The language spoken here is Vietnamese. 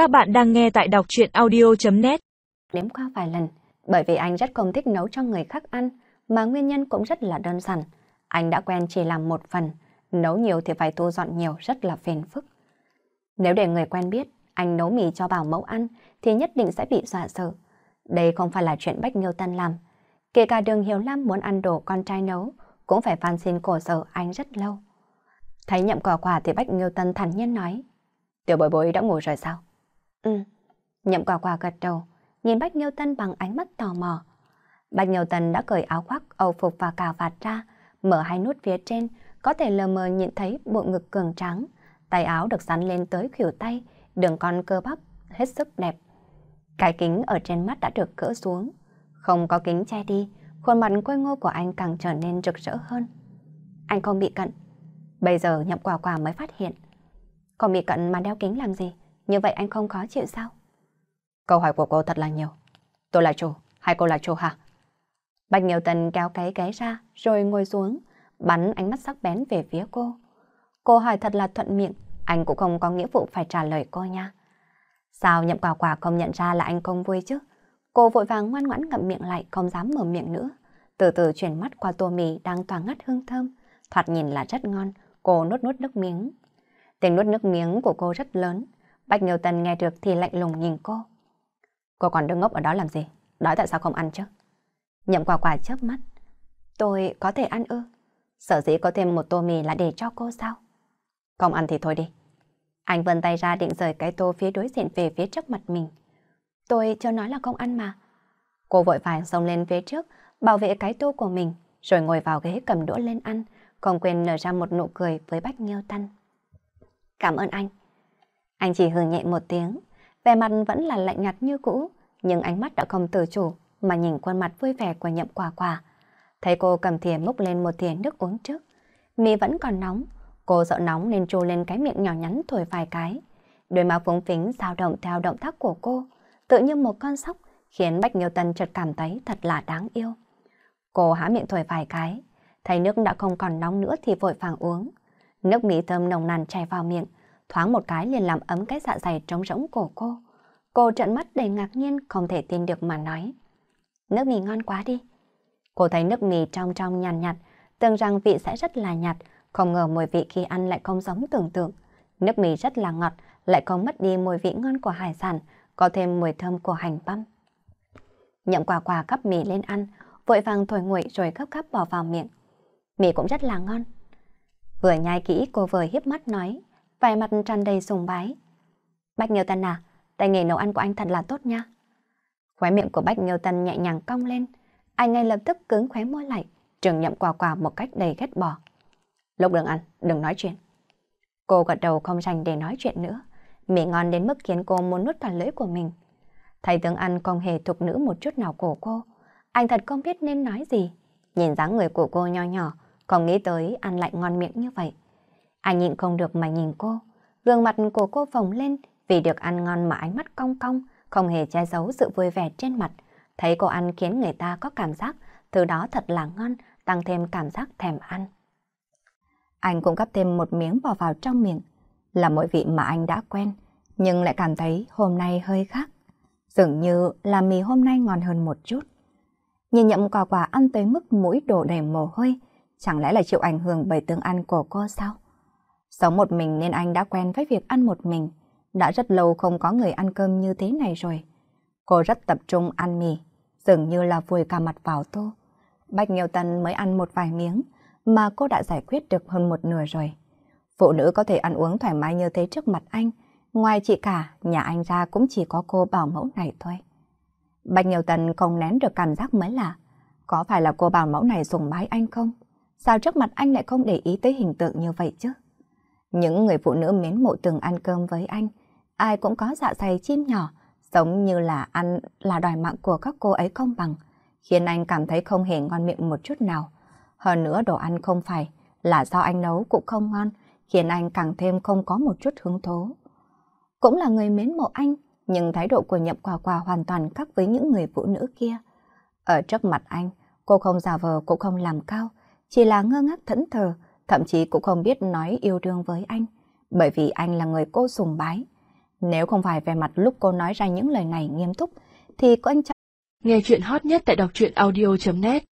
Các bạn đang nghe tại đọc chuyện audio.net Đếm qua vài lần, bởi vì anh rất không thích nấu cho người khác ăn, mà nguyên nhân cũng rất là đơn giản. Anh đã quen chỉ làm một phần, nấu nhiều thì phải thu dọn nhiều rất là phiền phức. Nếu để người quen biết, anh nấu mì cho bảo mẫu ăn, thì nhất định sẽ bị dọa sợ. Đây không phải là chuyện Bách Nghiêu Tân làm. Kể cả đường Hiếu Lam muốn ăn đồ con trai nấu, cũng phải van xin cổ sở anh rất lâu. Thấy nhậm quả quả thì Bách Nghiêu Tân thản nhiên nói. Tiểu bối bối đã ngủ rồi sao? Ừ. Nhậm quả quả gật đầu, nhìn Bách Nghiêu Tân bằng ánh mắt tò mò. Bách Nghiêu Tân đã cởi áo khoác, âu phục và cà vạt ra, mở hai nút phía trên, có thể lờ mờ nhìn thấy bộ ngực cường trắng. Tay áo được dán lên tới khuỷu tay, đường con cơ bắp, hết sức đẹp. Cái kính ở trên mắt đã được cỡ xuống. Không có kính che đi, khuôn mặt quê ngô của anh càng trở nên rực rỡ hơn. Anh không bị cận. Bây giờ nhậm quả quả mới phát hiện. Còn bị cận mà đeo kính làm gì? Như vậy anh không khó chịu sao? Câu hỏi của cô thật là nhiều. Tôi là chủ, hay cô là chủ hả? Bạch Nhiều Tần kéo cái ghế ra rồi ngồi xuống, bắn ánh mắt sắc bén về phía cô. Cô hỏi thật là thuận miệng, anh cũng không có nghĩa vụ phải trả lời cô nha. Sao nhậm quả quả không nhận ra là anh không vui chứ? Cô vội vàng ngoan ngoãn ngậm miệng lại không dám mở miệng nữa. Từ từ chuyển mắt qua tô mì đang tỏa ngắt hương thơm. Thoạt nhìn là rất ngon, cô nuốt nuốt nước miếng. Tiếng nuốt nước miếng của cô rất lớn. Bạch Nghiêu Tần nghe được thì lạnh lùng nhìn cô. Cô còn đứng ngốc ở đó làm gì? Đói tại sao không ăn chứ? Nhậm quả quả chớp mắt. Tôi có thể ăn ư? Sở dĩ có thêm một tô mì là để cho cô sao? Không ăn thì thôi đi. Anh vươn tay ra định rời cái tô phía đối diện về phía trước mặt mình. Tôi chưa nói là không ăn mà. Cô vội vàng xông lên phía trước, bảo vệ cái tô của mình, rồi ngồi vào ghế cầm đũa lên ăn, không quên nở ra một nụ cười với Bách Nghiêu Tân. Cảm ơn anh. Anh chỉ hừ nhẹ một tiếng, vẻ mặt vẫn là lạnh nhạt như cũ, nhưng ánh mắt đã không tự chủ mà nhìn khuôn mặt vui vẻ của nhậm quả quả. Thấy cô cầm thìa múc lên một thìa nước uống trước. Mì vẫn còn nóng, cô sợ nóng nên trù lên cái miệng nhỏ nhắn thổi vài cái. Đôi má phúng phính dao động theo động tác của cô, tự như một con sóc, khiến Bách Nghiêu Tân chợt cảm thấy thật là đáng yêu. Cô há miệng thổi vài cái, thấy nước đã không còn nóng nữa thì vội vàng uống. Nước mì thơm nồng nàn chảy vào miệng, thoáng một cái liền làm ấm cái dạ dày trống rỗng của cô. Cô trợn mắt đầy ngạc nhiên không thể tin được mà nói. Nước mì ngon quá đi. Cô thấy nước mì trong trong nhàn nhạt, tưởng rằng vị sẽ rất là nhạt, không ngờ mùi vị khi ăn lại không giống tưởng tượng. Nước mì rất là ngọt, lại không mất đi mùi vị ngon của hải sản, có thêm mùi thơm của hành băm. Nhậm quả quả gắp mì lên ăn, vội vàng thổi nguội rồi gấp gấp bỏ vào miệng. Mì cũng rất là ngon. Vừa nhai kỹ cô vừa hiếp mắt nói, vài mặt tràn đầy sùng bái. Bách Nghiêu Tân à, tay nghề nấu ăn của anh thật là tốt nha. Khóe miệng của Bách Nghiêu Tân nhẹ nhàng cong lên, anh ngay lập tức cứng khóe môi lại, trường nhậm quả quả một cách đầy ghét bỏ. Lúc đừng ăn, đừng nói chuyện. Cô gật đầu không dành để nói chuyện nữa, mì ngon đến mức khiến cô muốn nuốt cả lưỡi của mình. thầy tướng ăn không hề thục nữ một chút nào của cô, anh thật không biết nên nói gì. Nhìn dáng người của cô nho nhỏ, không nghĩ tới ăn lại ngon miệng như vậy. Anh nhịn không được mà nhìn cô. Gương mặt của cô phồng lên vì được ăn ngon mà ánh mắt cong cong, không hề che giấu sự vui vẻ trên mặt. Thấy cô ăn khiến người ta có cảm giác thứ đó thật là ngon, tăng thêm cảm giác thèm ăn. Anh cũng gắp thêm một miếng bỏ vào trong miệng. Là mỗi vị mà anh đã quen, nhưng lại cảm thấy hôm nay hơi khác. Dường như là mì hôm nay ngon hơn một chút. Nhìn nhậm quả quả ăn tới mức mũi đổ đầy mồ hôi, chẳng lẽ là chịu ảnh hưởng bởi tương ăn của cô sao? Sống một mình nên anh đã quen với việc ăn một mình. Đã rất lâu không có người ăn cơm như thế này rồi. Cô rất tập trung ăn mì, dường như là vùi cả mặt vào tô. Bạch Nghiêu Tân mới ăn một vài miếng, mà cô đã giải quyết được hơn một nửa rồi. Phụ nữ có thể ăn uống thoải mái như thế trước mặt anh, ngoài chị cả, nhà anh ra cũng chỉ có cô bảo mẫu này thôi. Bạch Nhiều Tần không nén được cảm giác mới lạ. Có phải là cô bảo mẫu này sùng bái anh không? Sao trước mặt anh lại không để ý tới hình tượng như vậy chứ? Những người phụ nữ mến mộ từng ăn cơm với anh, ai cũng có dạ dày chim nhỏ, giống như là ăn là đòi mạng của các cô ấy không bằng, khiến anh cảm thấy không hề ngon miệng một chút nào. Hơn nữa đồ ăn không phải là do anh nấu cũng không ngon, khiến anh càng thêm không có một chút hứng thú. Cũng là người mến mộ anh, nhưng thái độ của nhậm quà quà hoàn toàn khác với những người phụ nữ kia. Ở trước mặt anh, cô không giả vờ cũng không làm cao, chỉ là ngơ ngác thẫn thờ, thậm chí cũng không biết nói yêu đương với anh, bởi vì anh là người cô sùng bái. Nếu không phải về mặt lúc cô nói ra những lời này nghiêm túc, thì có anh Nghe chuyện hot nhất tại đọc truyện audio.net